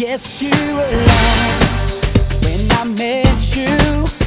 guess you were lost when I met you.